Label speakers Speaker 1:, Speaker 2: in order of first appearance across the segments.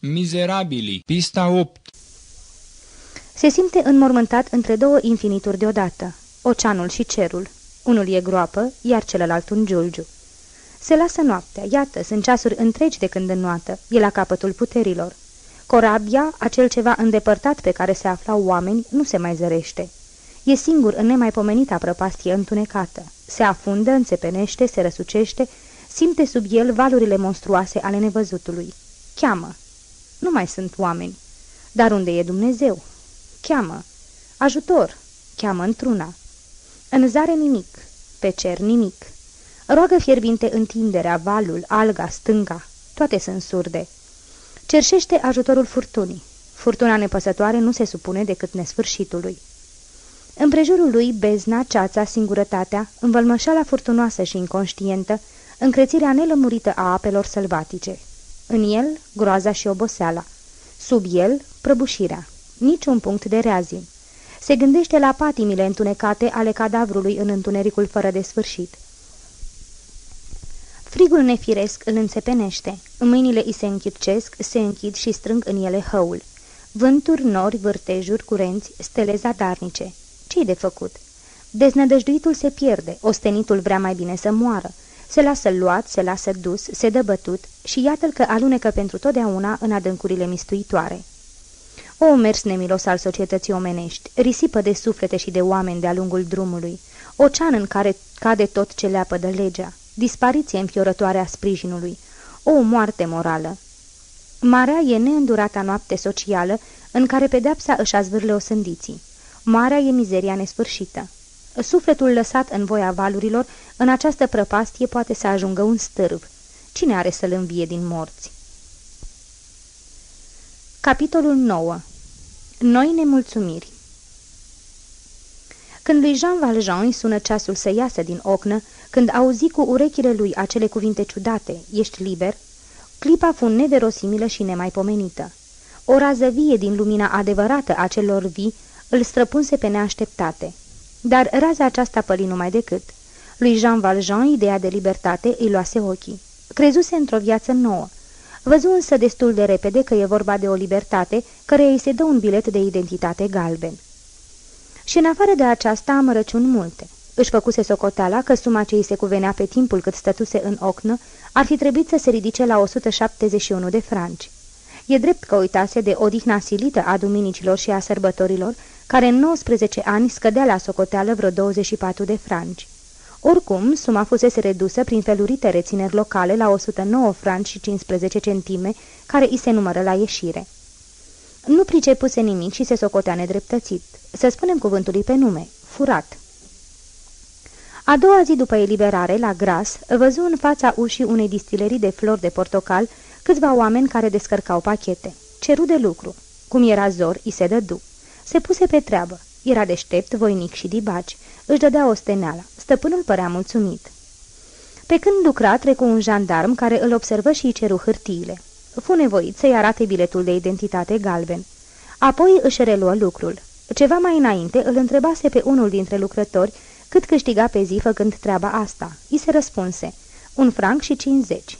Speaker 1: Mizerabili, pista 8
Speaker 2: Se simte înmormântat între două infinituri deodată, oceanul și cerul. Unul e groapă, iar celălalt un giulgiu. Se lasă noaptea, iată, sunt ceasuri întregi de când înnoată, e la capătul puterilor. Corabia, acel ceva îndepărtat pe care se aflau oameni, nu se mai zărește. E singur în nemaipomenita prăpastie întunecată. Se afundă, înțepenește, se răsucește, simte sub el valurile monstruoase ale nevăzutului. Cheamă. Nu mai sunt oameni. Dar unde e Dumnezeu? Cheamă. Ajutor. Cheamă într-una. În zare nimic. Pe cer nimic. Roagă fierbinte întinderea, valul, alga, stânga. Toate sunt surde. Cerșește ajutorul furtunii. Furtuna nepăsătoare nu se supune decât nesfârșitului. Împrejurul lui bezna, ceața, singurătatea, învălmășala furtunoasă și inconștientă, încrețirea nelămurită a apelor sălbatice. În el, groaza și oboseala. Sub el, prăbușirea. Niciun punct de reazim. Se gândește la patimile întunecate ale cadavrului în întunericul fără de sfârșit. Frigul nefiresc îl înțepenește. Mâinile îi se închidcesc, se închid și strâng în ele hăul. Vânturi, nori, vârtejuri, curenți, stele zadarnice. Ce-i de făcut? Deznădăjduitul se pierde, ostenitul vrea mai bine să moară. Se lasă luat, se lasă dus, se dă bătut și iată-l că alunecă pentru totdeauna în adâncurile mistuitoare. O mers nemilos al societății omenești, risipă de suflete și de oameni de-a lungul drumului, ocean în care cade tot ce leapă de legea, dispariție înfiorătoare a sprijinului, o moarte morală. Marea e neîndurata noapte socială în care pedepsa își azvârle o sândiții. Marea e mizeria nesfârșită. Sufletul lăsat în voia valurilor, în această prăpastie poate să ajungă un stârv. Cine are să-l învie din morți? Capitolul 9 Noi nemulțumiri Când lui Jean Valjean îi sună ceasul să iasă din ocnă, când auzi cu urechile lui acele cuvinte ciudate, ești liber, clipa fu neverosimilă și nemaipomenită. O rază vie din lumina adevărată a celor vii îl străpunse pe neașteptate. Dar raza aceasta păli numai decât. Lui Jean Valjean, ideea de libertate, îi luase ochii. Crezuse într-o viață nouă. Văzu însă destul de repede că e vorba de o libertate care îi se dă un bilet de identitate galben. Și în afară de aceasta amărăciuni multe. Își făcuse socoteala că suma ce îi se cuvenea pe timpul cât stătuse în ocnă ar fi trebuit să se ridice la 171 de franci. E drept că uitase de odihna silită a duminicilor și a sărbătorilor, care în 19 ani scădea la socoteală vreo 24 de franci. Oricum, suma fusese redusă prin felurite rețineri locale la 109 franci și 15 centime, care îi se numără la ieșire. Nu pricepuse nimic și se socotea nedreptățit. Să spunem cuvântului pe nume, furat. A doua zi după eliberare, la Gras, văzu în fața ușii unei distilerii de flori de portocal câțiva oameni care descărcau pachete. Ceru de lucru. Cum era zor, îi se dădu. Se puse pe treabă. Era deștept, voinic și dibaci. Își dădea o steneală. Stăpânul părea mulțumit. Pe când lucra, trecu un jandarm care îl observă și îi ceru hârtiile. Fu nevoit să-i arate biletul de identitate galben. Apoi își reluă lucrul. Ceva mai înainte îl întrebase pe unul dintre lucrători cât câștiga pe zi făcând treaba asta. I se răspunse, un franc și cincizeci.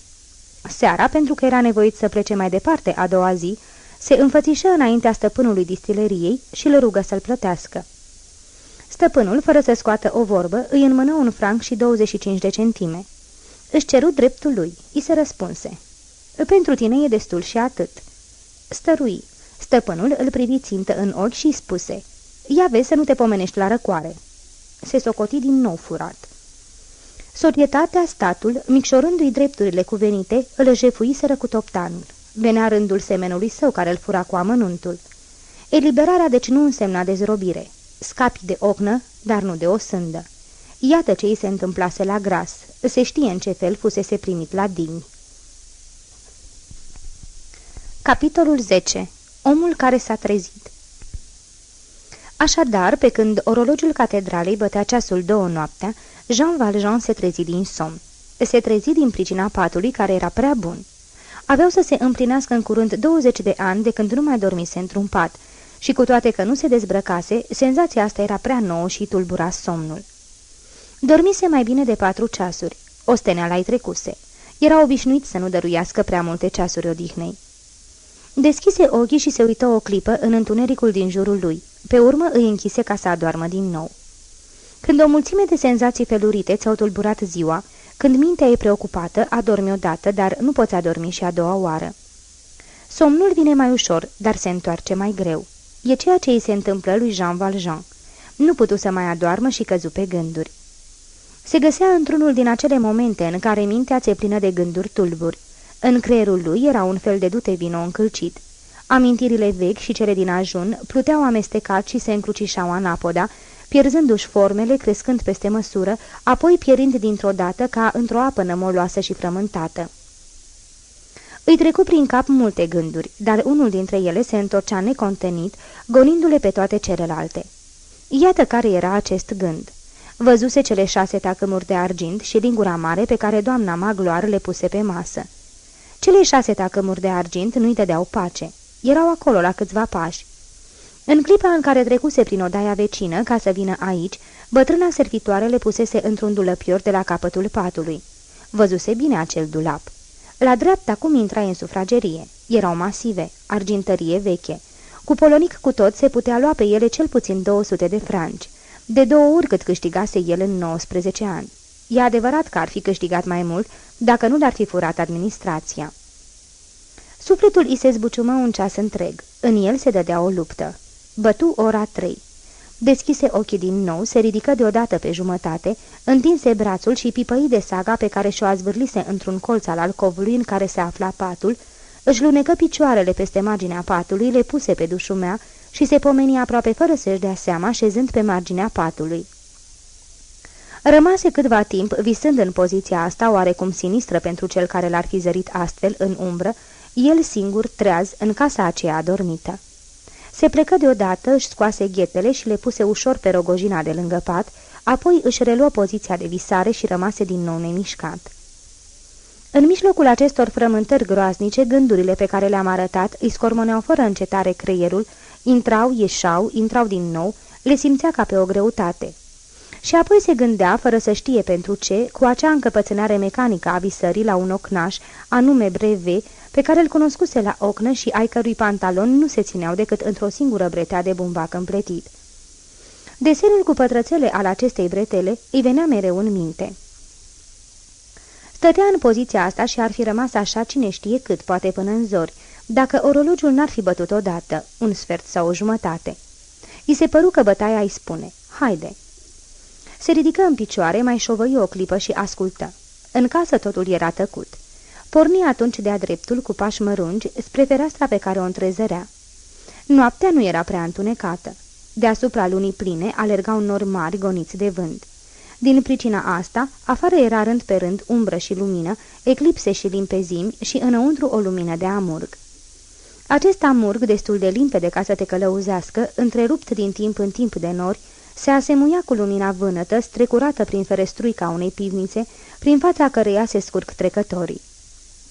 Speaker 2: Seara, pentru că era nevoit să plece mai departe a doua zi, se înfățișă înaintea stăpânului distileriei și îl rugă să-l plătească. Stăpânul, fără să scoată o vorbă, îi înmână un franc și 25 de centime. Își ceru dreptul lui. I se răspunse. Pentru tine e destul și atât. Stărui. Stăpânul îl privi țintă în ochi și spuse. Ia vezi să nu te pomenești la răcoare. Se socoti din nou furat. Societatea, statul, micșorându-i drepturile cuvenite, îl jefuiseră cu toptanul. Venea rândul semenului său care îl fura cu amănuntul. Eliberarea deci nu însemna dezrobire. Scapi de ocnă, dar nu de o sândă. Iată ce îi se întâmplase la gras. Se știe în ce fel fusese primit la din. Capitolul 10. Omul care s-a trezit Așadar, pe când orologiul catedralei bătea ceasul două noaptea, Jean Valjean se trezi din somn. Se trezi din pricina patului care era prea bun. Aveau să se împlinească în curând 20 de ani de când nu mai dormise într-un pat și cu toate că nu se dezbrăcase, senzația asta era prea nouă și tulbura somnul. Dormise mai bine de patru ceasuri. Osteneala-i trecuse. Era obișnuit să nu dăruiască prea multe ceasuri odihnei. Deschise ochii și se uită o clipă în întunericul din jurul lui. Pe urmă îi închise ca să adoarmă din nou. Când o mulțime de senzații felurite ți-au tulburat ziua, când mintea e preocupată, adormi odată, dar nu poți adormi și a doua oară. Somnul vine mai ușor, dar se întoarce mai greu. E ceea ce îi se întâmplă lui Jean Valjean. Nu putu să mai adoarmă și căzu pe gânduri. Se găsea într-unul din acele momente în care mintea ți-e plină de gânduri tulburi. În creierul lui era un fel de dute vino încălcit. Amintirile vechi și cele din ajun pluteau amestecat și se încrucișau anapoda, pierzându-și formele, crescând peste măsură, apoi pierind dintr-o dată ca într-o apă nămoloasă și frământată. Îi trecu prin cap multe gânduri, dar unul dintre ele se întorcea necontenit, gonindu-le pe toate celelalte. Iată care era acest gând. Văzuse cele șase tacâmuri de argint și lingura mare pe care doamna Magloar le puse pe masă. Cele șase tacâmuri de argint nu-i dădeau pace. Erau acolo la câțiva pași. În clipa în care trecuse prin odaia vecină ca să vină aici, bătrâna servitoare le pusese într-un dulăpior de la capătul patului. Văzuse bine acel dulap. La dreapta cum intra în sufragerie. Erau masive, argintărie veche. Cu polonic cu tot se putea lua pe ele cel puțin 200 de franci. De două ori cât câștigase el în 19 ani. E adevărat că ar fi câștigat mai mult dacă nu l-ar fi furat administrația. Sufletul îi se zbuciumă un ceas întreg. În el se dădea o luptă. Bătu ora trei. Deschise ochii din nou, se ridică deodată pe jumătate, întinse brațul și pipăi de saga pe care și-o azvârlise într-un colț al alcovului în care se afla patul, își lunecă picioarele peste marginea patului, le puse pe dușumea și se pomeni aproape fără să-și dea seama, șezând pe marginea patului. Rămase câtva timp visând în poziția asta oarecum sinistră pentru cel care l-ar fi zărit astfel în umbră, el singur, treaz, în casa aceea adormită. Se plecă deodată, își scoase ghetele și le puse ușor pe rogojina de lângă pat, apoi își reluă poziția de visare și rămase din nou nemișcat. În mijlocul acestor frământări groaznice, gândurile pe care le-am arătat îi scormoneau fără încetare creierul, intrau, ieșau, intrau din nou, le simțea ca pe o greutate. Și apoi se gândea, fără să știe pentru ce, cu acea încăpățânare mecanică a visării la un ocnaș, anume breve, pe care îl cunoscuse la ocnă și ai cărui pantaloni nu se țineau decât într-o singură bretea de bumbac împletit. Desenul cu pătrățele al acestei bretele îi venea mereu în minte. Stătea în poziția asta și ar fi rămas așa cine știe cât, poate până în zori, dacă orologiul n-ar fi bătut odată, un sfert sau o jumătate. I se păru că bătaia îi spune, haide. Se ridică în picioare, mai șovăi o clipă și ascultă. În casă totul era tăcut. Porni atunci de-a dreptul cu pași mărungi spre fereastra pe care o întrezărea. Noaptea nu era prea întunecată. Deasupra lunii pline alergau nori mari goniți de vânt. Din pricina asta, afară era rând pe rând umbră și lumină, eclipse și limpezimi și înăuntru o lumină de amurg. Acest amurg, destul de limpede ca să te călăuzească, întrerupt din timp în timp de nori, se asemuia cu lumina vânătă, strecurată prin ferestruica unei pivnițe, prin fața căreia se scurg trecătorii.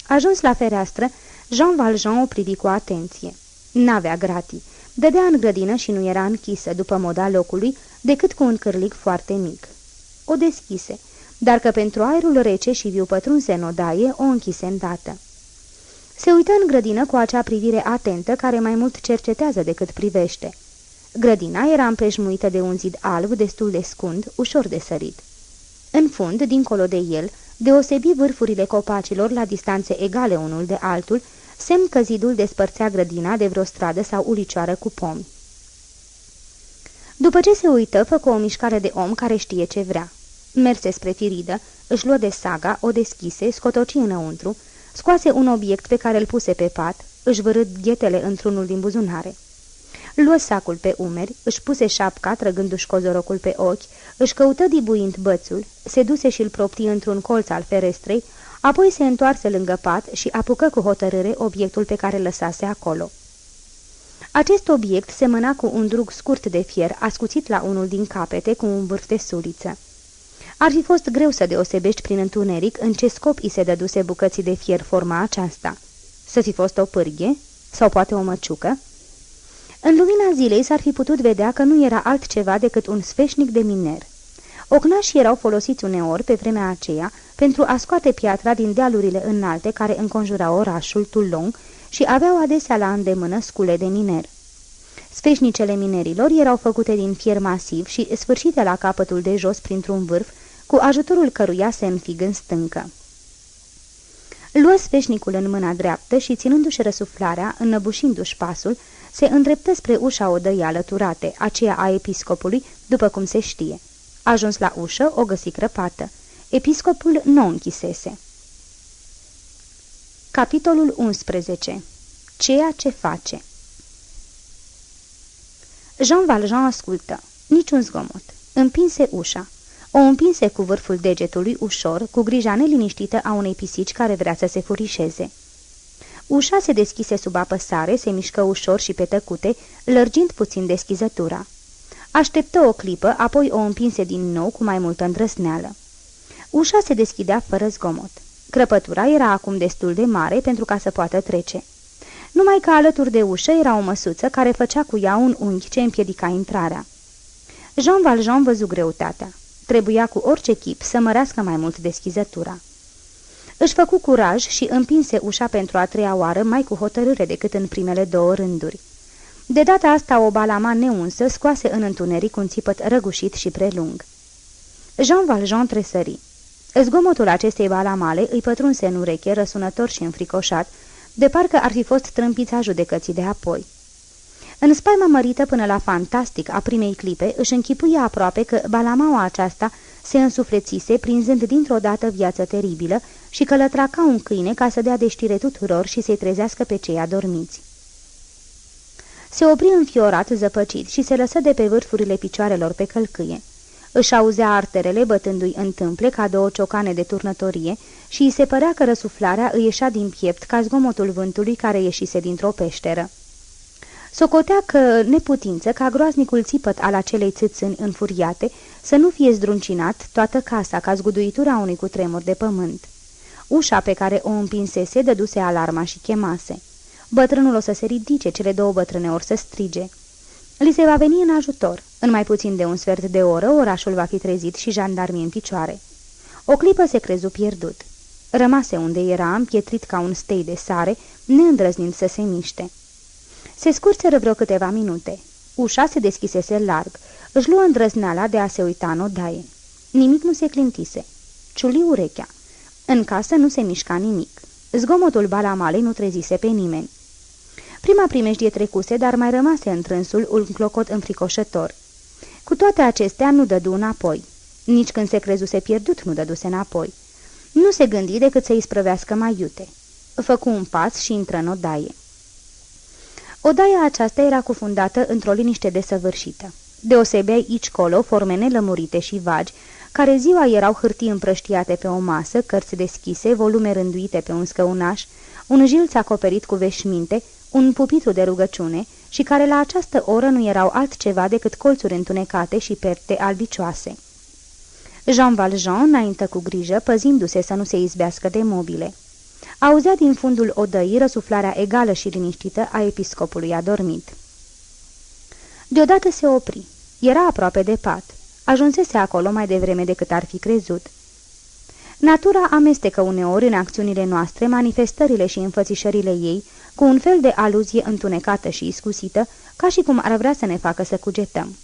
Speaker 2: Ajuns la fereastră, Jean Valjean o privi cu atenție. N-avea gratii. Dădea în grădină și nu era închisă, după moda locului, decât cu un cârlic foarte mic. O deschise, dar că pentru aerul rece și viu pătrunse în odaie, o închise îndată. Se uită în grădină cu acea privire atentă care mai mult cercetează decât privește. Grădina era împrejmuită de un zid alb destul de scund, ușor de sărit. În fund, dincolo de el, deosebi vârfurile copacilor la distanțe egale unul de altul, semn că zidul despărțea grădina de vreo stradă sau ulicioară cu pomi. După ce se uită, făcă o mișcare de om care știe ce vrea. Merse spre firidă, își luă de saga, o deschise, scotoci înăuntru, scoase un obiect pe care îl puse pe pat, își vărât ghetele într-unul din buzunare. Luă sacul pe umeri, își puse șapca, trăgându-și cozorocul pe ochi, își căută dibuind bățul, se duse și îl propti într-un colț al ferestrei, apoi se întoarse lângă pat și apucă cu hotărâre obiectul pe care lăsase acolo. Acest obiect semăna cu un drug scurt de fier ascuțit la unul din capete cu un vârf de suliță. Ar fi fost greu să deosebești prin întuneric în ce scop i se dăduse bucății de fier forma aceasta. Să fi fost o pârghie? Sau poate o măciucă? În lumina zilei s-ar fi putut vedea că nu era altceva decât un sfeșnic de miner. Ocnașii erau folosiți uneori pe vremea aceea pentru a scoate piatra din dealurile înalte care înconjurau orașul Toulon și aveau adesea la îndemână scule de miner. Sfeșnicele minerilor erau făcute din fier masiv și sfârșite la capătul de jos printr-un vârf, cu ajutorul căruia se înfig în stâncă. Luă sfeșnicul în mâna dreaptă și, ținându-și răsuflarea, înăbușindu-și pasul, se îndreptă spre ușa odăii alăturate, aceea a episcopului, după cum se știe. Ajuns la ușă, o găsi crăpată. Episcopul nu o închisese. Capitolul 11. Ceea ce face Jean Valjean ascultă. Niciun zgomot. Împinse ușa. O împinse cu vârful degetului ușor, cu grija neliniștită a unei pisici care vrea să se furișeze. Ușa se deschise sub apăsare, se mișcă ușor și pe tăcute, lărgind puțin deschizătura. Așteptă o clipă, apoi o împinse din nou cu mai multă îndrăsneală. Ușa se deschidea fără zgomot. Crăpătura era acum destul de mare pentru ca să poată trece. Numai că alături de ușă era o măsuță care făcea cu ea un unghi ce împiedica intrarea. Jean Valjean văzu greutatea. Trebuia cu orice chip să mărească mai mult deschizătura. Își făcu curaj și împinse ușa pentru a treia oară mai cu hotărâre decât în primele două rânduri. De data asta o balama neunsă scoase în întuneric un țipăt răgușit și prelung. Jean Valjean tresări. Zgomotul acestei balamale îi pătrunse în ureche, răsunător și înfricoșat, de parcă ar fi fost trâmpița judecății de apoi. În spaima mărită până la fantastic a primei clipe, își închipuia aproape că balamaua aceasta se însuflețise, prinzând dintr-o dată viață teribilă și că lătra ca un câine ca să dea de știre tuturor și să-i trezească pe cei adormiți. Se opri înfiorat, zăpăcit și se lăsă de pe vârfurile picioarelor pe călcâie. Își auzea arterele bătându-i în tâmple ca două ciocane de turnătorie și îi se părea că răsuflarea îi ieșea din piept ca zgomotul vântului care ieșise dintr-o peșteră. Socotea că neputință ca groaznicul țipăt al acelei țâțâni înfuriate să nu fie zdruncinat toată casa ca zguduitura unui cutremur de pământ. Ușa pe care o împinsese dăduse alarma și chemase. Bătrânul o să se ridice, cele două bătrâne ori să strige. Li se va veni în ajutor. În mai puțin de un sfert de oră, orașul va fi trezit și jandarmii în picioare. O clipă se crezu pierdut. Rămase unde era, împietrit ca un stei de sare, neîndrăznind să se miște. Se scurseră vreo câteva minute. Ușa se deschisese larg. Își luă îndrăzneala de a se uita în odaie. Nimic nu se clintise. Ciuli urechea. În casă nu se mișca nimic. Zgomotul balamalei nu trezise pe nimeni. Prima primejdie trecuse, dar mai rămase întrânsul un clocot înfricoșător. Cu toate acestea nu dădu înapoi. Nici când se crezuse pierdut nu dăduse înapoi. Nu se gândi decât să-i sprăvească mai iute. Făcu un pas și intră în odaie. Odaia aceasta era cufundată într-o liniște desăvârșită. Deosebeai aici colo forme nelămurite și vagi, care ziua erau hârtii împrăștiate pe o masă, cărți deschise, volume rânduite pe un scăunaș, un jilț acoperit cu veșminte, un pupitru de rugăciune și care la această oră nu erau altceva decât colțuri întunecate și perte albicioase. Jean Valjean înaintă cu grijă, păzindu-se să nu se izbească de mobile. Auzea din fundul odăii răsuflarea egală și liniștită a episcopului adormit. Deodată se opri. Era aproape de pat. Ajunsese acolo mai devreme decât ar fi crezut. Natura amestecă uneori în acțiunile noastre manifestările și înfățișările ei cu un fel de aluzie întunecată și iscusită, ca și cum ar vrea să ne facă să cugetăm.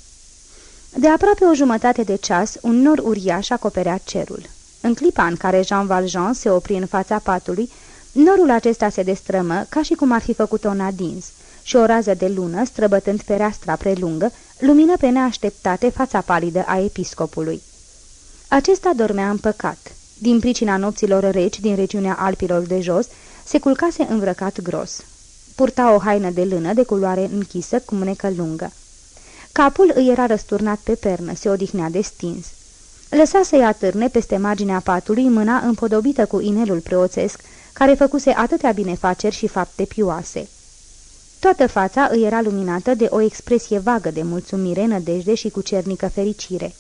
Speaker 2: De aproape o jumătate de ceas, un nor uriaș acoperea cerul. În clipa în care Jean Valjean se opri în fața patului, norul acesta se destrămă ca și cum ar fi făcut-o în adins și o rază de lună, străbătând fereastra prelungă, lumină pe neașteptate fața palidă a episcopului. Acesta dormea împăcat. Din pricina nopților reci din regiunea Alpilor de jos, se culcase îmbrăcat gros. Purta o haină de lână de culoare închisă cu mânecă lungă. Capul îi era răsturnat pe pernă, se odihnea de stins. Lăsa să-i atârne peste marginea patului mâna împodobită cu inelul preoțesc, care făcuse atâtea binefaceri și fapte pioase. Toată fața îi era luminată de o expresie vagă de mulțumire, nădejde și cucernică fericire.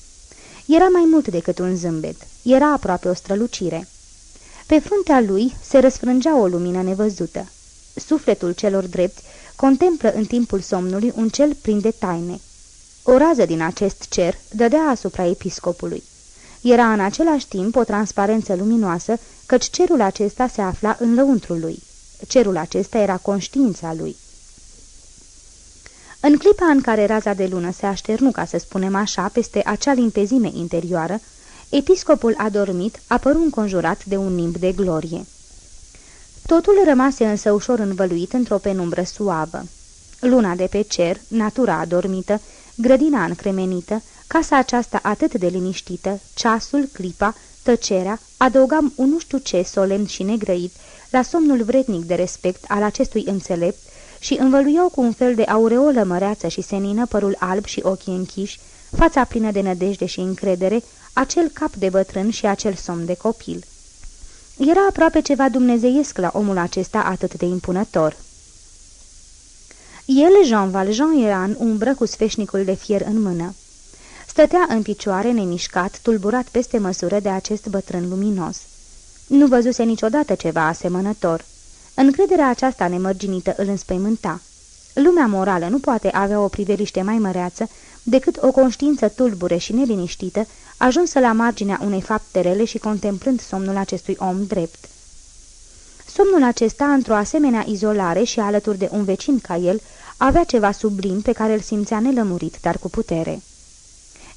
Speaker 2: Era mai mult decât un zâmbet, era aproape o strălucire. Pe fruntea lui se răsfrângea o lumină nevăzută. Sufletul celor drepți contemplă în timpul somnului un cel plin de taine. O rază din acest cer dădea asupra episcopului. Era în același timp o transparență luminoasă, căci cerul acesta se afla în lăuntrul lui. cerul acesta era conștiința lui. În clipa în care raza de lună se așternu, ca să spunem așa, peste acea limpezime interioară, episcopul adormit apăru înconjurat de un nimb de glorie. Totul rămase însă ușor învăluit într-o penumbră suavă. Luna de pe cer, natura adormită, grădina încremenită, casa aceasta atât de liniștită, ceasul, clipa, tăcerea, adăugam un nu știu ce solemn și negrăit la somnul vrednic de respect al acestui înțelept și învăluiau cu un fel de aureolă măreață și senină părul alb și ochii închiși, fața plină de nădejde și încredere, acel cap de bătrân și acel somn de copil. Era aproape ceva dumnezeiesc la omul acesta atât de impunător. El, Jean Valjean, era în umbră cu sfeșnicul de fier în mână. Stătea în picioare, nemișcat, tulburat peste măsură de acest bătrân luminos. Nu văzuse niciodată ceva asemănător. Încrederea aceasta nemărginită îl înspăimânta. Lumea morală nu poate avea o priveliște mai măreață decât o conștiință tulbure și neliniștită, ajunsă la marginea unei fapte rele și contemplând somnul acestui om drept. Somnul acesta, într-o asemenea izolare și alături de un vecin ca el, avea ceva sublim pe care îl simțea nelămurit, dar cu putere.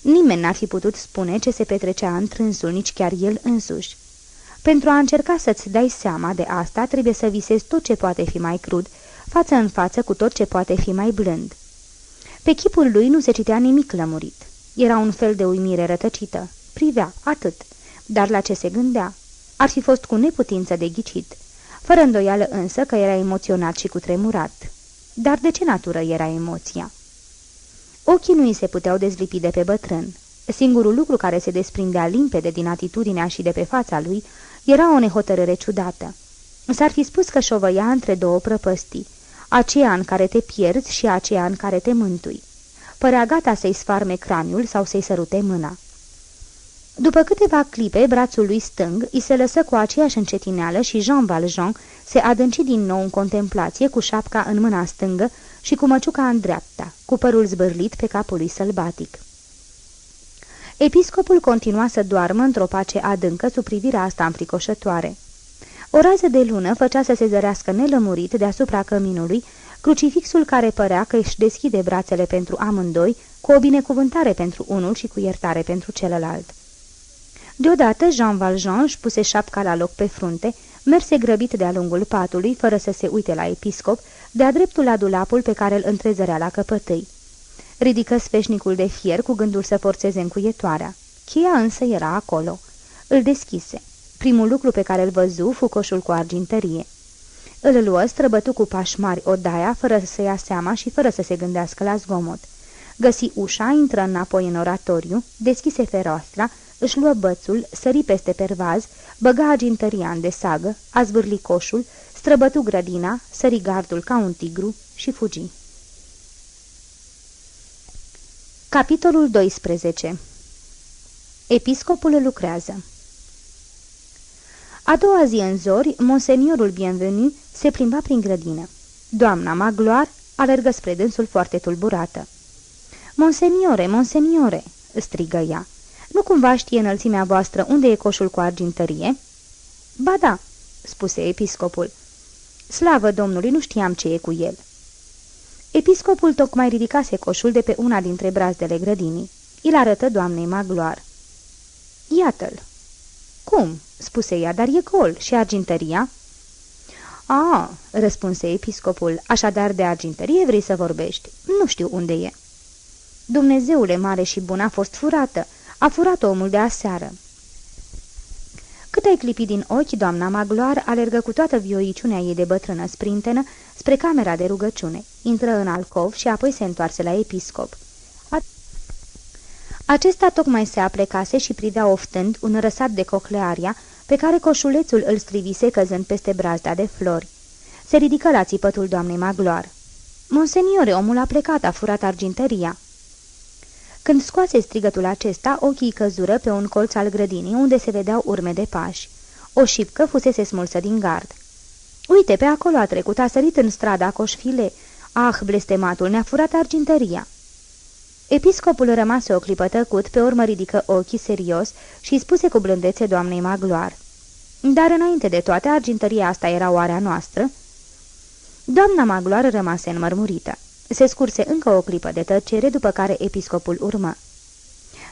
Speaker 2: Nimeni n-ar fi putut spune ce se petrecea în trânsul, nici chiar el însuși. Pentru a încerca să-ți dai seama de asta, trebuie să visezi tot ce poate fi mai crud, față în față cu tot ce poate fi mai blând. Pe chipul lui nu se citea nimic lămurit. Era un fel de uimire rătăcită. Privea, atât. Dar la ce se gândea? Ar fi fost cu neputință de ghicit. Fără îndoială însă că era emoționat și cutremurat. Dar de ce natură era emoția? Ochii nu îi se puteau dezlipi de pe bătrân. Singurul lucru care se desprindea limpede din atitudinea și de pe fața lui era o nehotărâre ciudată. S-ar fi spus că șovăia între două prăpăstii, aceea în care te pierzi și aceea în care te mântui. Părea gata să-i sfarme craniul sau să-i sărute mâna. După câteva clipe, brațul lui stâng îi se lăsă cu aceeași încetineală și Jean Valjean se adânci din nou în contemplație cu șapca în mâna stângă și cu măciuca în dreapta, cu părul zbârlit pe capul lui sălbatic. Episcopul continua să doarmă într-o pace adâncă sub privirea asta înfricoșătoare. O rază de lună făcea să se zărească nelămurit deasupra căminului crucifixul care părea că își deschide brațele pentru amândoi, cu o binecuvântare pentru unul și cu iertare pentru celălalt. Deodată Jean Valjean își puse șapca la loc pe frunte, merse grăbit de-a lungul patului, fără să se uite la episcop, de-a dreptul la dulapul pe care îl întrezărea la căpătâi. Ridică sfeșnicul de fier cu gândul să forțeze încuietoarea. Cheia însă era acolo. Îl deschise. Primul lucru pe care îl văzu fu coșul cu argintărie. Îl luă, străbătu cu pași mari odaia, fără să se ia seama și fără să se gândească la zgomot. Găsi ușa, intră înapoi în oratoriu, deschise feroastra, își luă bățul, sări peste pervaz, băga agintăria în desagă, a zvârli coșul, străbătu grădina, sări gardul ca un tigru și fugi. Capitolul 12 Episcopul lucrează A doua zi în zori, monseniorul bienvenu se plimba prin grădină. Doamna Magloar alergă spre dânsul foarte tulburată. Monseniore, monseniore!" strigă ea. Nu cumva știe înălțimea voastră unde e coșul cu argintărie?" Ba da," spuse episcopul. Slavă Domnului, nu știam ce e cu el." Episcopul tocmai ridicase coșul de pe una dintre brazdele grădinii. Îl arătă doamnei Magloar. Iată-l." Cum?" spuse ea, dar e gol. Și argintăria?" A, răspunse episcopul, așadar de argintărie vrei să vorbești. Nu știu unde e." Dumnezeule mare și bun a fost furată. A furat omul de aseară." Cât ai clipit din ochi, doamna Magloar alergă cu toată vioiciunea ei de bătrână sprintenă spre camera de rugăciune, intră în alcov și apoi se întoarse la episcop. Acesta tocmai se aplecase și privea oftând un răsat de coclearia pe care coșulețul îl strivise căzând peste brazda de flori. Se ridică la țipătul doamnei Magloar. Monseniore, omul a plecat, a furat argintăria." Când scoase strigătul acesta, ochii căzură pe un colț al grădinii, unde se vedeau urme de pași. O șipcă fusese smulsă din gard. Uite, pe acolo a trecut, a sărit în strada coșfile. Ah, blestematul, ne-a furat argintăria!" Episcopul rămase o clipă tăcut, pe urmă ridică ochii serios și spuse cu blândețe doamnei Magloar. Dar înainte de toate, argintăria asta era oarea noastră?" Doamna Magloar rămase înmărmurită. Se scurse încă o clipă de tăcere, după care episcopul urmă.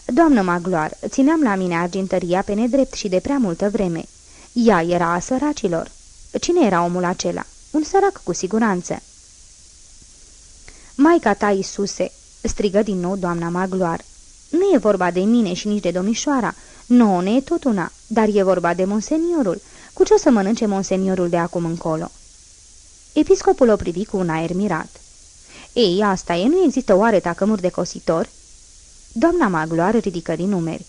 Speaker 2: Doamnă Magloar, țineam la mine argintăria pe nedrept și de prea multă vreme. Ea era a săracilor. Cine era omul acela? Un sărac, cu siguranță. Maica ta, Iisuse!" strigă din nou doamna Magloar. Nu e vorba de mine și nici de domnișoara. Nu, ne e tot una, dar e vorba de monseniorul. Cu ce o să mănânce monseniorul de acum încolo?" Episcopul o privi cu un aer mirat. Ei, asta e, nu există oare tacămuri de cositor?" Doamna Magloar ridică din numeri.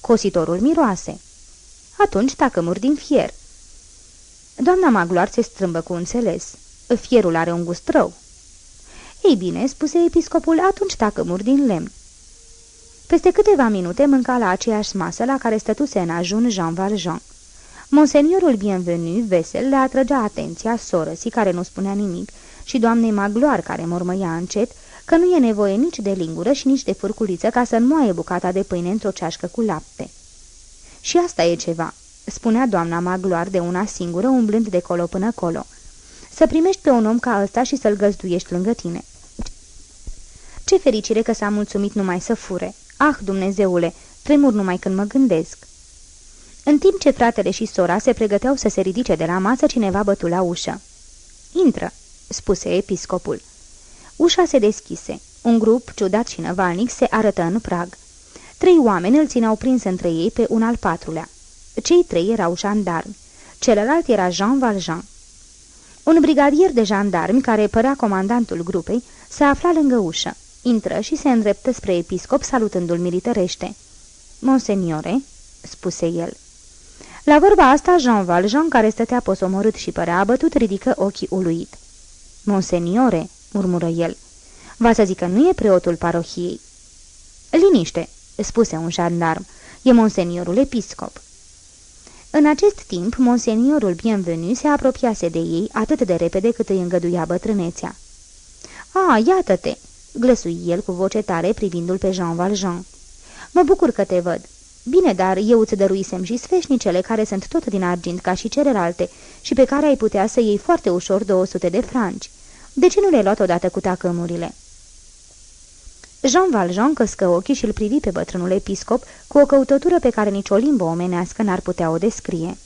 Speaker 2: Cositorul miroase. Atunci tacămuri din fier. Doamna Magloar se strâmbă cu înțeles. Fierul are un gust rău. Ei bine, spuse episcopul, atunci tacămuri din lemn. Peste câteva minute mânca la aceeași masă la care stătuse în ajun Jean Valjean. Monseniorul bienvenu, vesel, le atrăgea atenția sorăsii care nu spunea nimic și doamnei Magloar care mormăia încet că nu e nevoie nici de lingură și nici de furculiță ca să moaie bucata de pâine într-o ceașcă cu lapte. Și asta e ceva, spunea doamna Magloar de una singură, umblând de colo până colo. Să primești pe un om ca ăsta și să-l găzduiești lângă tine. Ce fericire că s-a mulțumit numai să fure. Ah, Dumnezeule, tremur numai când mă gândesc. În timp ce fratele și sora se pregăteau să se ridice de la masă, cineva bătu la ușă. Intră, spuse episcopul. Ușa se deschise. Un grup, ciudat și năvalnic, se arătă în prag. Trei oameni îl țineau prins între ei pe un al patrulea. Cei trei erau jandarmi. Celălalt era Jean Valjean. Un brigadier de jandarmi, care părea comandantul grupei, se afla lângă ușă. Intră și se îndreptă spre episcop, salutându-l militărește. Monseniore," spuse el. La vorba asta, Jean Valjean, care stătea posomorât și părea abătut, ridică ochii uluit. Monseniore," murmură el, va să zică nu e preotul parohiei." Liniște," spuse un jandarm, e monseniorul episcop." În acest timp, monseniorul bienvenu se apropiase de ei atât de repede cât îi îngăduia bătrânețea. A, iată-te!" Glăsui el cu voce tare privindu-l pe Jean Valjean. Mă bucur că te văd. Bine, dar eu îți dăruisem și sfeșnicele care sunt tot din argint ca și celelalte și pe care ai putea să iei foarte ușor 200 de franci. De ce nu le-ai luat odată cu tacămurile?" Jean Valjean căscă ochii și îl privi pe bătrânul episcop cu o căutătură pe care nicio limbă omenească n-ar putea o descrie.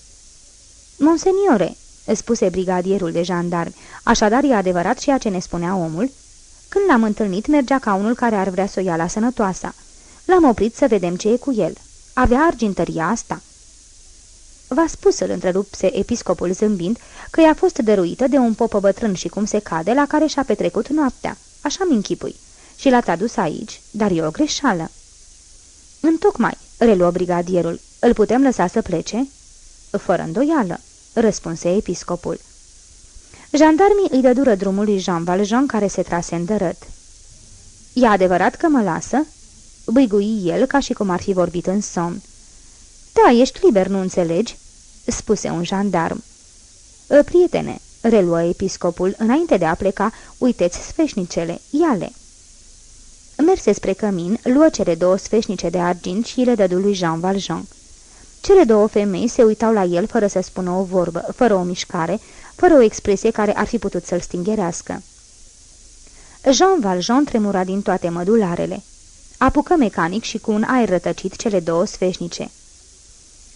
Speaker 2: Monseniore," spuse brigadierul de jandarmi, așadar e adevărat ceea ce ne spunea omul?" Când l-am întâlnit, mergea ca unul care ar vrea să o ia la sănătoasa. L-am oprit să vedem ce e cu el. Avea argintăria asta." V-a spus, îl întrerupse episcopul zâmbind, că i-a fost dăruită de un popă bătrân și cum se cade, la care și-a petrecut noaptea. Așa-mi închipui și l-ați adus aici, dar e o greșeală." Întocmai," reluă brigadierul, îl putem lăsa să plece?" Fără îndoială," răspunse episcopul. Jandarmii îi dădură drumul lui Jean Valjean, care se trase în dărât. E adevărat că mă lasă?" Băigui el, ca și cum ar fi vorbit în somn. Da, ești liber, nu înțelegi?" spuse un jandarm. Ă, prietene," reluă episcopul, înainte de a pleca, uiteți sfeșnicele, ia-le." Merse spre cămin, luă cele două sfeșnice de argint și le dădu lui Jean Valjean. Cele două femei se uitau la el fără să spună o vorbă, fără o mișcare, fără o expresie care ar fi putut să-l stingerească. Jean Valjean tremura din toate mădularele. Apucă mecanic și cu un aer rătăcit cele două sfeșnice.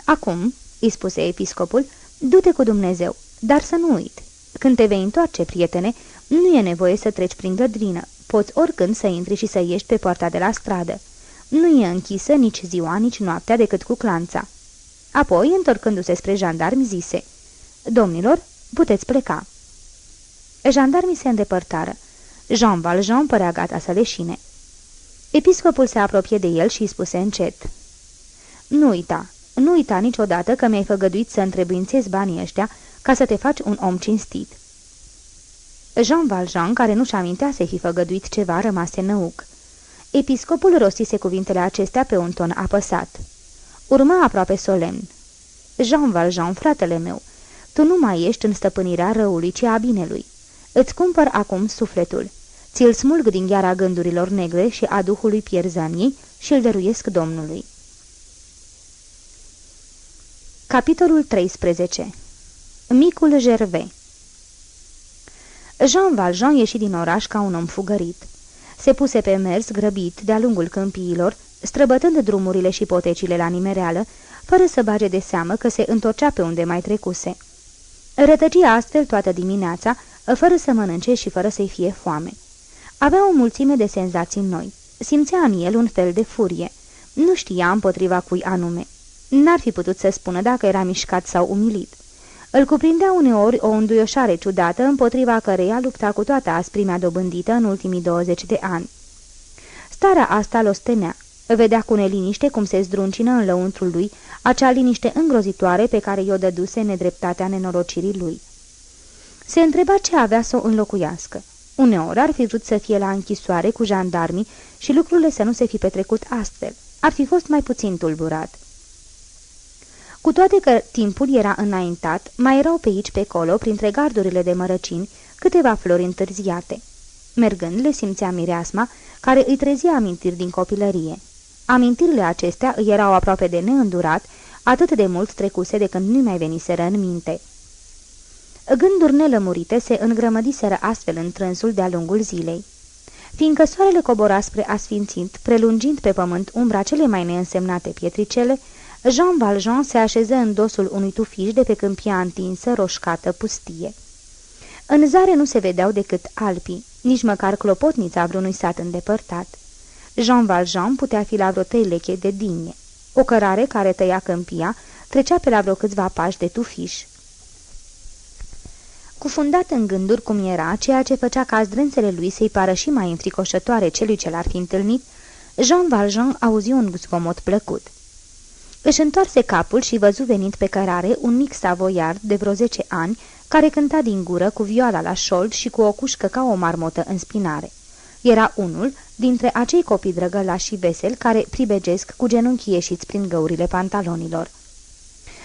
Speaker 2: Acum," îi spuse episcopul, du-te cu Dumnezeu, dar să nu uit. Când te vei întoarce, prietene, nu e nevoie să treci prin gădrină, Poți oricând să intri și să ieși pe poarta de la stradă. Nu e închisă nici ziua, nici noaptea decât cu clanța. Apoi, întorcându-se spre jandarmi, zise, Domnilor, puteți pleca." Jandarmii se îndepărtară. Jean Valjean părea gata să leșine. Episcopul se apropie de el și îi spuse încet. Nu uita, nu uita niciodată că mi-ai făgăduit să întrebuințezi banii ăștia ca să te faci un om cinstit." Jean Valjean, care nu-și amintea să fi făgăduit ceva, rămase năuc. Episcopul rostise cuvintele acestea pe un ton apăsat. Urma aproape solemn. Jean Valjean, fratele meu, tu nu mai ești în stăpânirea răului, ci a binelui. Îți cumpăr acum sufletul. Ți-l smulg din gheara gândurilor negre și a duhului pierzanii și îl dăruiesc Domnului. Capitolul 13 Micul Gervais Jean Valjean ieși din oraș ca un om fugărit. Se puse pe mers grăbit de-a lungul câmpiilor, străbătând drumurile și potecile la nimereală, fără să bage de seamă că se întorcea pe unde mai trecuse. Rătăgia astfel toată dimineața, fără să mănânce și fără să-i fie foame. Avea o mulțime de senzații noi. Simțea în el un fel de furie. Nu știa împotriva cui anume. N-ar fi putut să spună dacă era mișcat sau umilit. Îl cuprindea uneori o înduioșare ciudată împotriva căreia lupta cu toată asprimea dobândită în ultimii 20 de ani. Starea asta l ostenea. Vedea cu neliniște cum se zdruncină în lăuntrul lui acea liniște îngrozitoare pe care i-o dăduse nedreptatea nenorocirii lui. Se întreba ce avea să o înlocuiască. Uneori ar fi vrut să fie la închisoare cu jandarmii și lucrurile să nu se fi petrecut astfel. Ar fi fost mai puțin tulburat. Cu toate că timpul era înaintat, mai erau pe aici pe colo, printre gardurile de mărăcini, câteva flori întârziate. Mergând, le simțea mireasma, care îi trezia amintiri din copilărie. Amintirile acestea îi erau aproape de neîndurat, atât de mult trecuse de când nu mai veniseră în minte. Gânduri nelămurite se îngrămădiseră astfel în trânsul de-a lungul zilei. Fiindcă soarele cobora spre asfințit, prelungind pe pământ umbra cele mai neînsemnate pietricele, Jean Valjean se așeză în dosul unui tufiș de pe câmpia întinsă, roșcată, pustie. În zare nu se vedeau decât alpii, nici măcar clopotnița vreunui sat îndepărtat. Jean Valjean putea fi la vreo trei leche de dinie. O cărare care tăia câmpia trecea pe la vreo câțiva pași de tufiș. Cufundat în gânduri cum era, ceea ce făcea ca zdrânțele lui să-i pară și mai înfricoșătoare celui ce l-ar fi întâlnit, Jean Valjean auzi un zgomot plăcut. Își întoarse capul și văzu venit pe cărare un mic savoiard de vreo zece ani, care cânta din gură cu vioala la șold și cu o cușcă ca o marmotă în spinare. Era unul dintre acei copii drăgălași și veseli care pribegesc cu genunchii ieșiți prin găurile pantalonilor.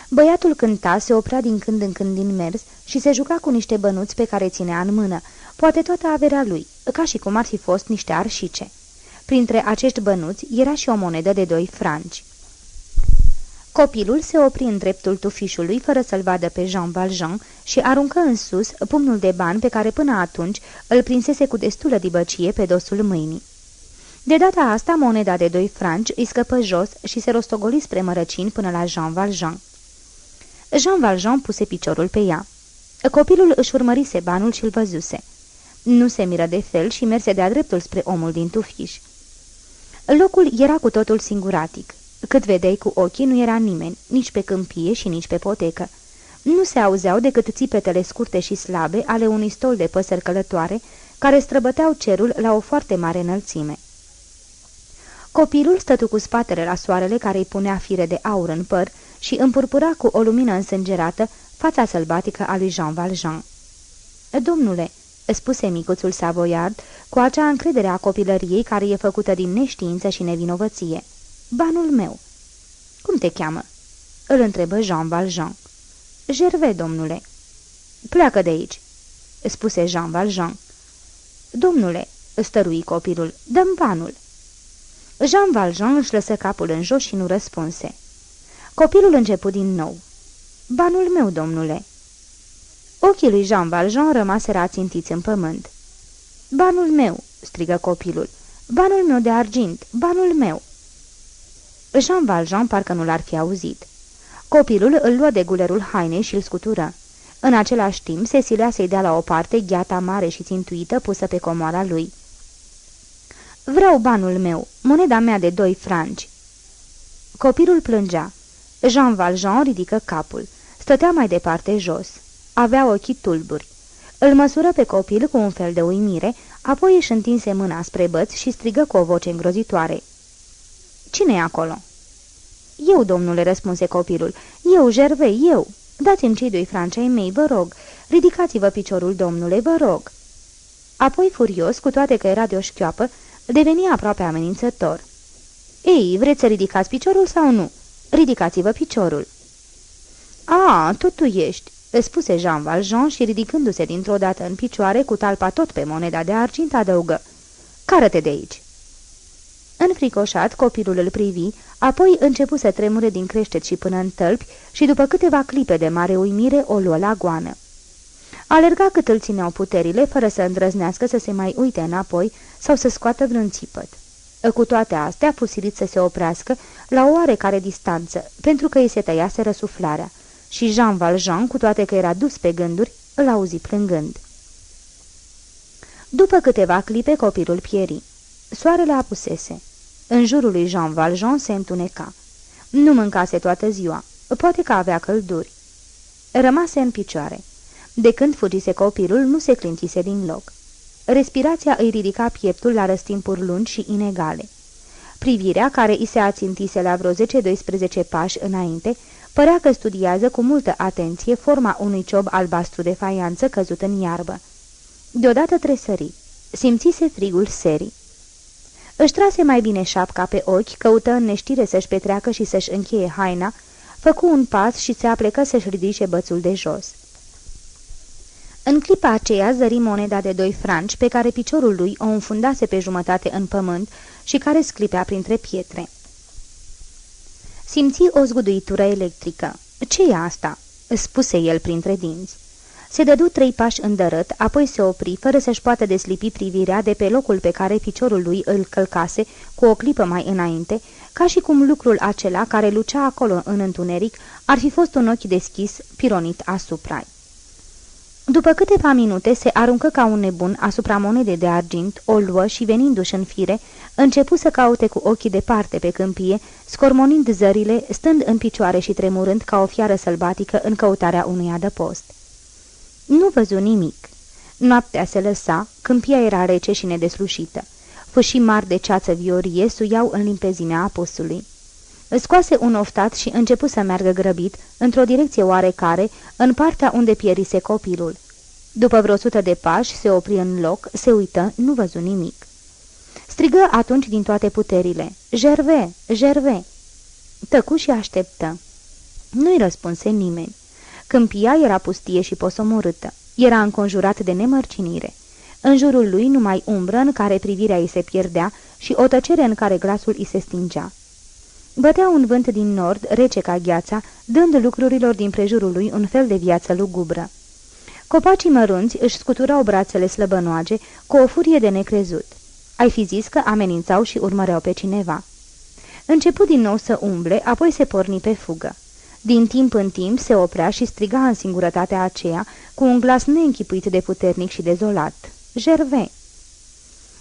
Speaker 2: Băiatul cânta, se oprea din când în când din mers și se juca cu niște bănuți pe care ținea în mână, poate toată averea lui, ca și cum ar fi fost niște arșice. Printre acești bănuți era și o monedă de doi franci. Copilul se opri în dreptul tufișului fără să-l vadă pe Jean Valjean și aruncă în sus pumnul de bani pe care până atunci îl prinsese cu destulă dibăcie pe dosul mâinii. De data asta, moneda de doi franci îi scăpă jos și se rostogoli spre mărăcini până la Jean Valjean. Jean Valjean puse piciorul pe ea. Copilul își urmărise banul și îl văzuse. Nu se miră de fel și merse de-a dreptul spre omul din tufiș. Locul era cu totul singuratic. Cât vedeai cu ochii, nu era nimeni, nici pe câmpie și nici pe potecă. Nu se auzeau decât țipetele scurte și slabe ale unui stol de păsări călătoare, care străbăteau cerul la o foarte mare înălțime. Copilul stătu cu spatele la soarele care îi punea fire de aur în păr și împurpura cu o lumină însângerată fața sălbatică a lui Jean Valjean. Domnule," spuse micuțul Savoyard, cu acea încredere a copilăriei care e făcută din neștiință și nevinovăție. Banul meu." Cum te cheamă?" îl întrebă Jean Valjean. Gervais, domnule." Pleacă de aici," spuse Jean Valjean. Domnule," stărui copilul, dăm banul." Jean Valjean își lăsă capul în jos și nu răspunse. Copilul început din nou. Banul meu, domnule." Ochii lui Jean Valjean rămaseră ațintiți în pământ. Banul meu!" strigă copilul. Banul meu de argint! Banul meu!" Jean Valjean parcă nu l-ar fi auzit. Copilul îl luă de gulerul hainei și îl scutură. În același timp, se silea să-i dea la o parte gheata mare și țintuită pusă pe comoara lui. Vreau banul meu, moneda mea de doi franci." Copilul plângea. Jean Valjean ridică capul. Stătea mai departe jos. Avea ochii tulburi. Îl măsură pe copil cu un fel de uimire, apoi își întinse mâna spre băț și strigă cu o voce îngrozitoare. Cine e acolo?" Eu, domnule," răspunse copilul. Eu, Gervei, eu. Dați-mi cei doi francei mei, vă rog. Ridicați-vă piciorul, domnule, vă rog." Apoi, furios, cu toate că era de o șchioapă, deveni aproape amenințător. Ei, vreți să ridicați piciorul sau nu?" Ridicați-vă piciorul." A, tot tu ești," spuse Jean Valjean și ridicându-se dintr-o dată în picioare cu talpa tot pe moneda de argint adăugă. Cară-te de aici!" Înfricoșat, copilul îl privi, apoi începu să tremure din creștet și până în tălpi și după câteva clipe de mare uimire o luă la goană. Alerga cât îl țineau puterile, fără să îndrăznească să se mai uite înapoi sau să scoată vreun țipăt. Cu toate astea, fu silit să se oprească la o oarecare distanță, pentru că îi se tăiase răsuflarea, și Jean Valjean, cu toate că era dus pe gânduri, îl auzi plângând. După câteva clipe, copilul pieri. Soarele apusese. În jurul lui Jean Valjean se întuneca. Nu mâncase toată ziua, poate că avea călduri. Rămase în picioare. De când fugise copilul, nu se clintise din loc. Respirația îi ridica pieptul la răstimpuri lungi și inegale. Privirea, care îi se ațintise la vreo 10-12 pași înainte, părea că studiază cu multă atenție forma unui ciob albastru de faianță căzut în iarbă. Deodată tresări. Simțise frigul serii. Își trase mai bine șapca pe ochi, căută în neștire să-și petreacă și să-și încheie haina, făcu un pas și se aplecă să-și ridice bățul de jos. În clipa aceea zări moneda de doi franci pe care piciorul lui o înfundase pe jumătate în pământ și care sclipea printre pietre. Simți o zguduitură electrică. ce e asta?" spuse el printre dinți. Se dădu trei pași îndărât, apoi se opri, fără să-și poată deslipi privirea de pe locul pe care piciorul lui îl călcase cu o clipă mai înainte, ca și cum lucrul acela care lucea acolo în întuneric ar fi fost un ochi deschis, pironit asupra După câteva minute se aruncă ca un nebun asupra monedei de argint, o luă și venindu-și în fire, începu să caute cu ochii departe pe câmpie, scormonind zările, stând în picioare și tremurând ca o fiară sălbatică în căutarea unui adăpost. Nu văzu nimic. Noaptea se lăsa, câmpia era rece și nedeslușită. Fâșii mari de ceață viorie suiau în limpezimea apusului. Scoase un oftat și începu să meargă grăbit, într-o direcție oarecare, în partea unde pierise copilul. După vreo sută de pași, se opri în loc, se uită, nu văzu nimic. Strigă atunci din toate puterile, Gerve, Gerve! Tăcu și așteptă. Nu-i răspunse nimeni. Câmpia era pustie și posomorâtă. Era înconjurat de nemărcinire. În jurul lui numai umbră în care privirea îi se pierdea și o tăcere în care glasul îi se stingea. Bătea un vânt din nord, rece ca gheața, dând lucrurilor din prejurul lui un fel de viață lugubră. Copacii mărunți își scuturau brațele slăbănoage cu o furie de necrezut. Ai fi zis că amenințau și urmăreau pe cineva. Început din nou să umble, apoi se porni pe fugă. Din timp în timp se oprea și striga în singurătatea aceea, cu un glas neînchipuit de puternic și dezolat. Gervais!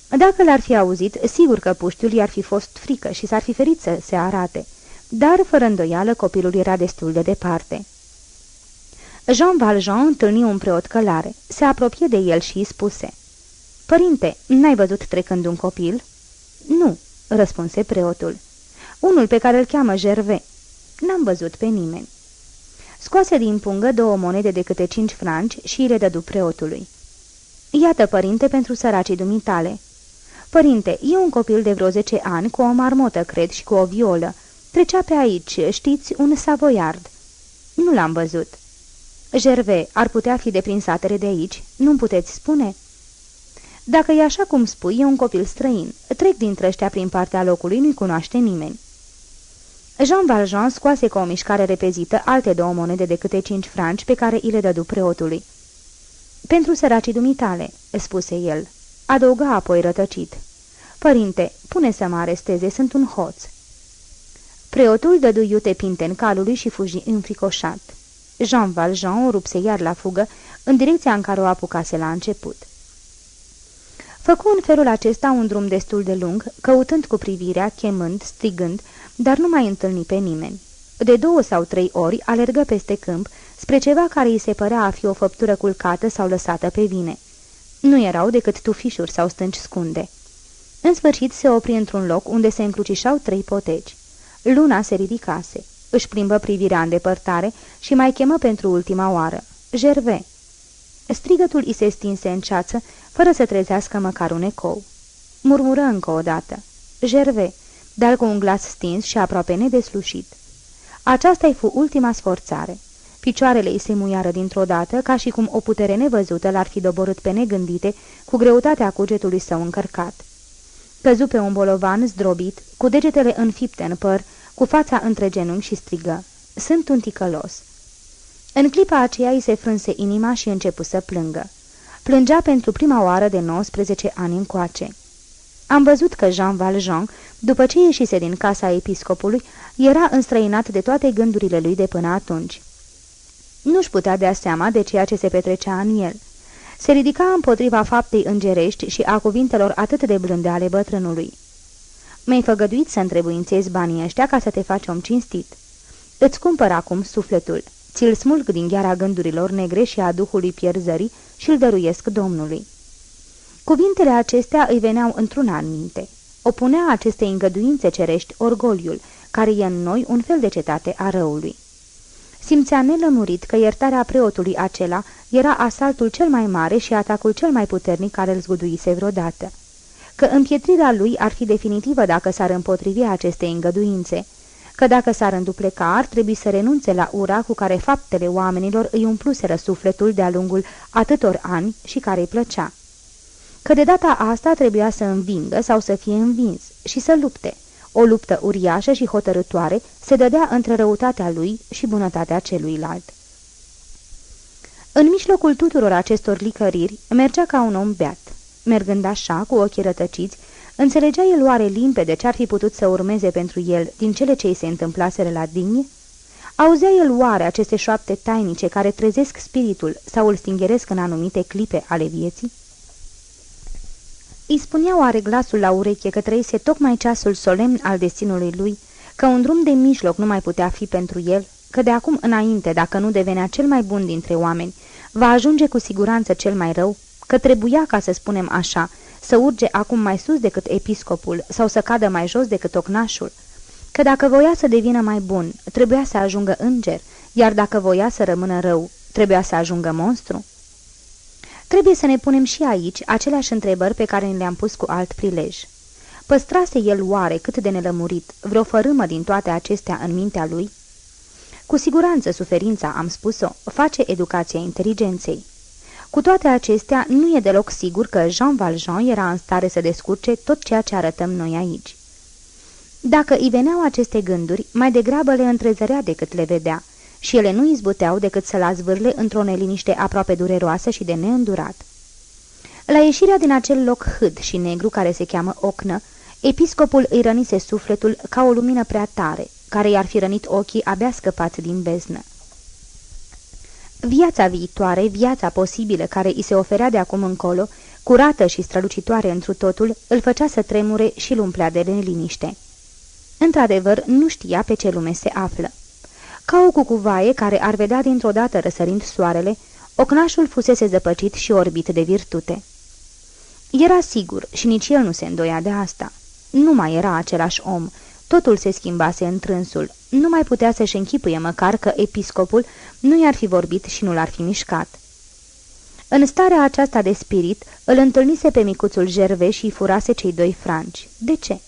Speaker 2: Dacă l-ar fi auzit, sigur că puștiul i-ar fi fost frică și s-ar fi ferit să se arate. Dar, fără îndoială, copilul era destul de departe. Jean Valjean întâlni un preot călare, se apropie de el și îi spuse Părinte, n-ai văzut trecând un copil?" Nu," răspunse preotul. Unul pe care îl cheamă Gervais." N-am văzut pe nimeni." Scoase din pungă două monede de câte cinci franci și le dădu preotului. Iată, părinte, pentru săracii dumitale." Părinte, e un copil de vreo zece ani, cu o marmotă, cred, și cu o violă. Trecea pe aici, știți, un savoiard." Nu l-am văzut." Gerve, ar putea fi de prin satele de aici? Nu-mi puteți spune?" Dacă e așa cum spui, e un copil străin. Trec dintre ăștia prin partea locului, nu-i cunoaște nimeni." Jean Valjean scoase cu o mișcare repezită alte două monede de câte cinci franci pe care îi le dădu preotului. Pentru săracii dumitale," spuse el. Adăuga apoi rătăcit. Părinte, pune să mă aresteze, sunt un hoț." Preotul dădu iute pinten calului și fugi înfricoșat. Jean Valjean o rupse iar la fugă, în direcția în care o apucase la început. Făcu în felul acesta un drum destul de lung, căutând cu privirea, chemând, strigând, dar nu mai întâlni pe nimeni. De două sau trei ori alergă peste câmp, spre ceva care îi se părea a fi o făptură culcată sau lăsată pe vine. Nu erau decât tufișuri sau stânci scunde. În sfârșit se opri într-un loc unde se încrucișau trei poteci. Luna se ridicase, își plimbă privirea în depărtare și mai chemă pentru ultima oară. Gerve! Strigătul îi se stinse în ceață, fără să trezească măcar un ecou. Murmură încă o dată. Gerve! dar cu un glas stins și aproape nedeslușit. Aceasta-i fu ultima sforțare. Picioarele îi se muiară dintr-o dată, ca și cum o putere nevăzută l-ar fi doborât pe negândite, cu greutatea cugetului său încărcat. Căzu pe un bolovan zdrobit, cu degetele înfipte în păr, cu fața între genunchi și strigă. Sunt un ticălos. În clipa aceea îi se frânse inima și începu să plângă. Plângea pentru prima oară de 19 ani încoace. Am văzut că Jean Valjean, după ce ieșise din casa episcopului, era înstrăinat de toate gândurile lui de până atunci. Nu-și putea dea seama de ceea ce se petrecea în el. Se ridica împotriva faptei îngerești și a cuvintelor atât de blânde ale bătrânului. Mi-ai făgăduit să întrebuințezi banii ăștia ca să te faci om cinstit. Îți cumpăr acum sufletul. Ți-l smulg din gheara gândurilor negre și a duhului pierzării și îl dăruiesc Domnului. Cuvintele acestea îi veneau într-una în minte. Opunea acestei îngăduințe cerești orgoliul, care e în noi un fel de cetate a răului. Simțea nelămurit că iertarea preotului acela era asaltul cel mai mare și atacul cel mai puternic care îl zguduise vreodată. Că împietrirea lui ar fi definitivă dacă s-ar împotrivi acestei îngăduințe, că dacă s-ar îndupleca ar trebui să renunțe la ura cu care faptele oamenilor îi umpluseră sufletul de-a lungul atâtor ani și care îi plăcea. Că de data asta trebuia să învingă sau să fie învins și să lupte. O luptă uriașă și hotărătoare se dădea între răutatea lui și bunătatea celuilalt. În mijlocul tuturor acestor licăriri mergea ca un om beat. Mergând așa, cu ochii rătăciți, înțelegea el oare limpede ce ar fi putut să urmeze pentru el din cele ce îi se întâmplaseră la Digne? Auzea el oare aceste șoapte tainice care trezesc spiritul sau îl stingeresc în anumite clipe ale vieții? Îi spunea oare glasul la ureche că trăise tocmai ceasul solemn al destinului lui, că un drum de mijloc nu mai putea fi pentru el, că de acum înainte, dacă nu devenea cel mai bun dintre oameni, va ajunge cu siguranță cel mai rău, că trebuia, ca să spunem așa, să urge acum mai sus decât episcopul sau să cadă mai jos decât ocnașul, că dacă voia să devină mai bun, trebuia să ajungă înger, iar dacă voia să rămână rău, trebuia să ajungă monstru? Trebuie să ne punem și aici aceleași întrebări pe care le-am pus cu alt prilej. Păstrase el oare cât de nelămurit vreo fărâmă din toate acestea în mintea lui? Cu siguranță suferința, am spus-o, face educația inteligenței. Cu toate acestea, nu e deloc sigur că Jean Valjean era în stare să descurce tot ceea ce arătăm noi aici. Dacă îi veneau aceste gânduri, mai degrabă le întrezărea decât le vedea, și ele nu izbuteau decât să-l azvârle într-o neliniște aproape dureroasă și de neîndurat. La ieșirea din acel loc hâd și negru care se cheamă Ocnă, episcopul îi rănise sufletul ca o lumină prea tare, care i-ar fi rănit ochii abia scăpați din beznă. Viața viitoare, viața posibilă care îi se oferea de acum încolo, curată și strălucitoare întru totul, îl făcea să tremure și îl umplea de neliniște. Într-adevăr, nu știa pe ce lume se află. Ca o cucuvaie care ar vedea dintr-o dată răsărind soarele, ocnașul fusese zăpăcit și orbit de virtute. Era sigur și nici el nu se îndoia de asta. Nu mai era același om, totul se schimbase în trânsul, nu mai putea să-și închipuie măcar că episcopul nu i-ar fi vorbit și nu l-ar fi mișcat. În starea aceasta de spirit, îl întâlnise pe micuțul Gerve și furase cei doi franci. De ce?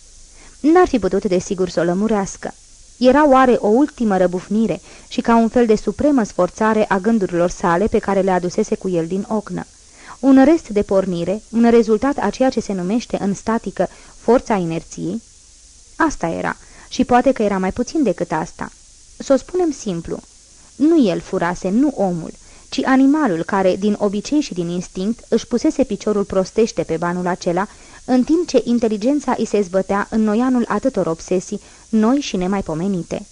Speaker 2: N-ar fi putut desigur să o lămurească. Era oare o ultimă răbufnire și ca un fel de supremă sforțare a gândurilor sale pe care le adusese cu el din ocnă. Un rest de pornire, un rezultat a ceea ce se numește în statică forța inerției? Asta era, și poate că era mai puțin decât asta. Să o spunem simplu. Nu el furase, nu omul, ci animalul care, din obicei și din instinct, își pusese piciorul prostește pe banul acela, în timp ce inteligența îi se zbătea în noianul atâtor obsesii, noi și nemaipomenite.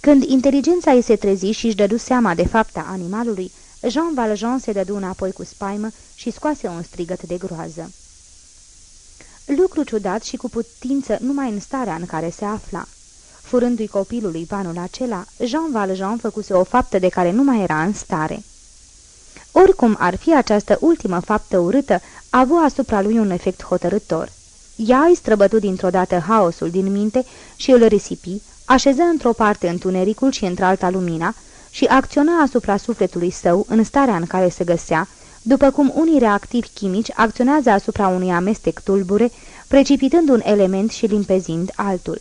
Speaker 2: Când inteligența îi se trezi și își dădu seama de fapta animalului, Jean Valjean se dădu înapoi cu spaimă și scoase un strigăt de groază. Lucru ciudat și cu putință numai în starea în care se afla. Furându-i copilului banul acela, Jean Valjean făcuse o faptă de care nu mai era în stare. Oricum ar fi această ultimă faptă urâtă, a avut asupra lui un efect hotărător. Ea îi străbătu dintr-o dată haosul din minte și îl risipi, așeză într-o parte întunericul și într-alta lumina și acționa asupra sufletului său în starea în care se găsea, după cum unii reactivi chimici acționează asupra unui amestec tulbure, precipitând un element și limpezind altul.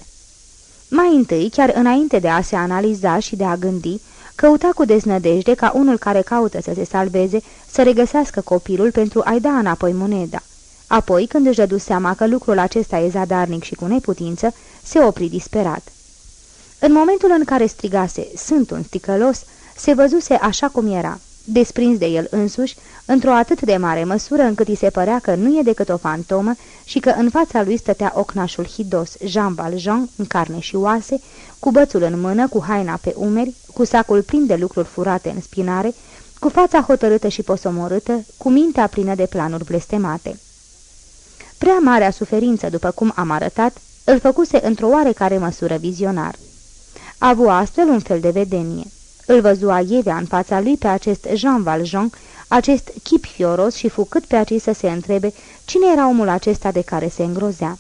Speaker 2: Mai întâi, chiar înainte de a se analiza și de a gândi, căuta cu deznădejde ca unul care caută să se salveze să regăsească copilul pentru a-i da înapoi moneda. Apoi, când își dădu seama că lucrul acesta e zadarnic și cu neputință, se opri disperat. În momentul în care strigase, sunt un sticălos, se văzuse așa cum era, desprins de el însuși, într-o atât de mare măsură încât îi se părea că nu e decât o fantomă și că în fața lui stătea ocnașul hidos Jean Valjean, în carne și oase, cu bățul în mână, cu haina pe umeri, cu sacul plin de lucruri furate în spinare, cu fața hotărâtă și posomorâtă, cu mintea plină de planuri blestemate. Prea marea suferință, după cum am arătat, îl făcuse într-o oarecare măsură vizionar. Avu astfel un fel de vedenie. Îl văzua Ievea în fața lui pe acest Jean Valjean, acest chip fioros și fu cât pe aci să se întrebe cine era omul acesta de care se îngrozea.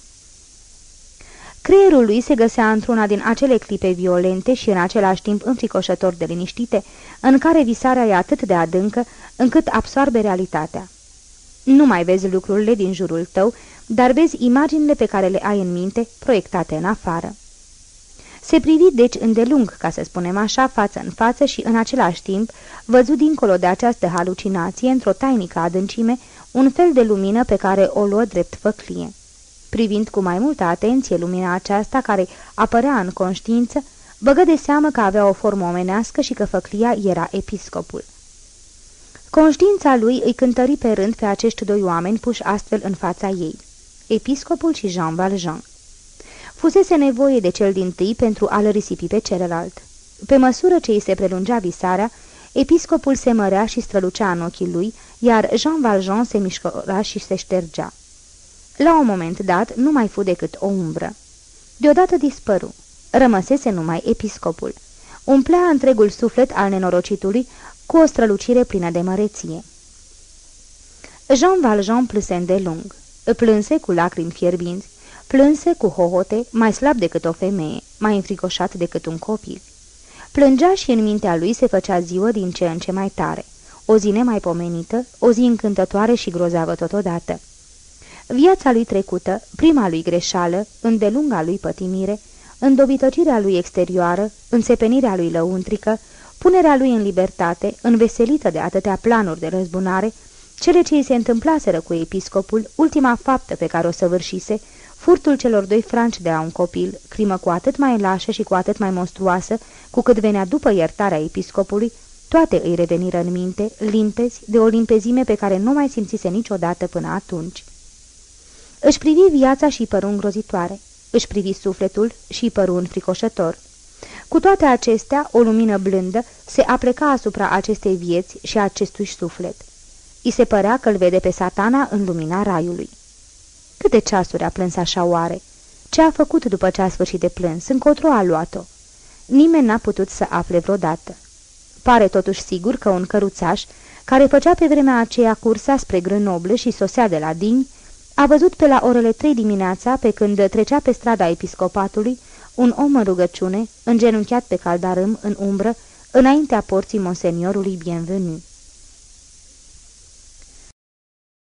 Speaker 2: Creierul lui se găsea într-una din acele clipe violente și în același timp înfricoșător de liniștite, în care visarea e atât de adâncă încât absoarbe realitatea. Nu mai vezi lucrurile din jurul tău, dar vezi imaginile pe care le ai în minte, proiectate în afară. Se privi deci îndelung, ca să spunem așa, față în față și în același timp văzut dincolo de această halucinație, într-o tainică adâncime, un fel de lumină pe care o luă drept făclie. Privind cu mai multă atenție lumina aceasta care apărea în conștiință, băgă de seamă că avea o formă omenească și că făclia era episcopul. Conștiința lui îi cântări pe rând pe acești doi oameni puși astfel în fața ei, episcopul și Jean Valjean. Fusese nevoie de cel din tâi pentru a-l risipi pe celălalt. Pe măsură ce îi se prelungea visarea, episcopul se mărea și strălucea în ochii lui, iar Jean Valjean se mișcăra și se ștergea. La un moment dat nu mai fu decât o umbră. Deodată dispăru. Rămăsese numai episcopul. Umplea întregul suflet al nenorocitului cu o strălucire plină de măreție. Jean Valjean plânse lung. Plânse cu lacrimi fierbinți, plânse cu hohote, mai slab decât o femeie, mai înfricoșat decât un copil. Plângea și în mintea lui se făcea ziua din ce în ce mai tare, o zi nemaipomenită, o zi încântătoare și grozavă totodată. Viața lui trecută, prima lui greșeală, îndelunga lui pătimire, îndobităcirea lui exterioară, înțepenirea lui lăuntrică, punerea lui în libertate, înveselită de atâtea planuri de răzbunare, cele ce îi se întâmplaseră cu episcopul, ultima faptă pe care o săvârșise, furtul celor doi franci de la un copil, crimă cu atât mai lașă și cu atât mai monstruoasă, cu cât venea după iertarea episcopului, toate îi reveniră în minte, limpezi, de o limpezime pe care nu mai simțise niciodată până atunci. Își privi viața și păru îngrozitoare, își privi sufletul și păru înfricoșător. Cu toate acestea, o lumină blândă se apleca asupra acestei vieți și acestui suflet. I se părea că îl vede pe satana în lumina raiului. Câte ceasuri a plâns așa oare? Ce a făcut după ce a sfârșit de plâns? Încotro a luat-o? Nimeni n-a putut să afle vreodată. Pare totuși sigur că un căruțaș, care făcea pe vremea aceea cursa spre Grenoble și sosea de la Dini, a văzut pe la orele trei dimineața, pe când trecea pe strada episcopatului, un om în rugăciune, îngenunchiat pe caldarâm, în umbră, înaintea porții monseniorului bienvenu.